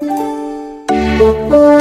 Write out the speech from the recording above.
Música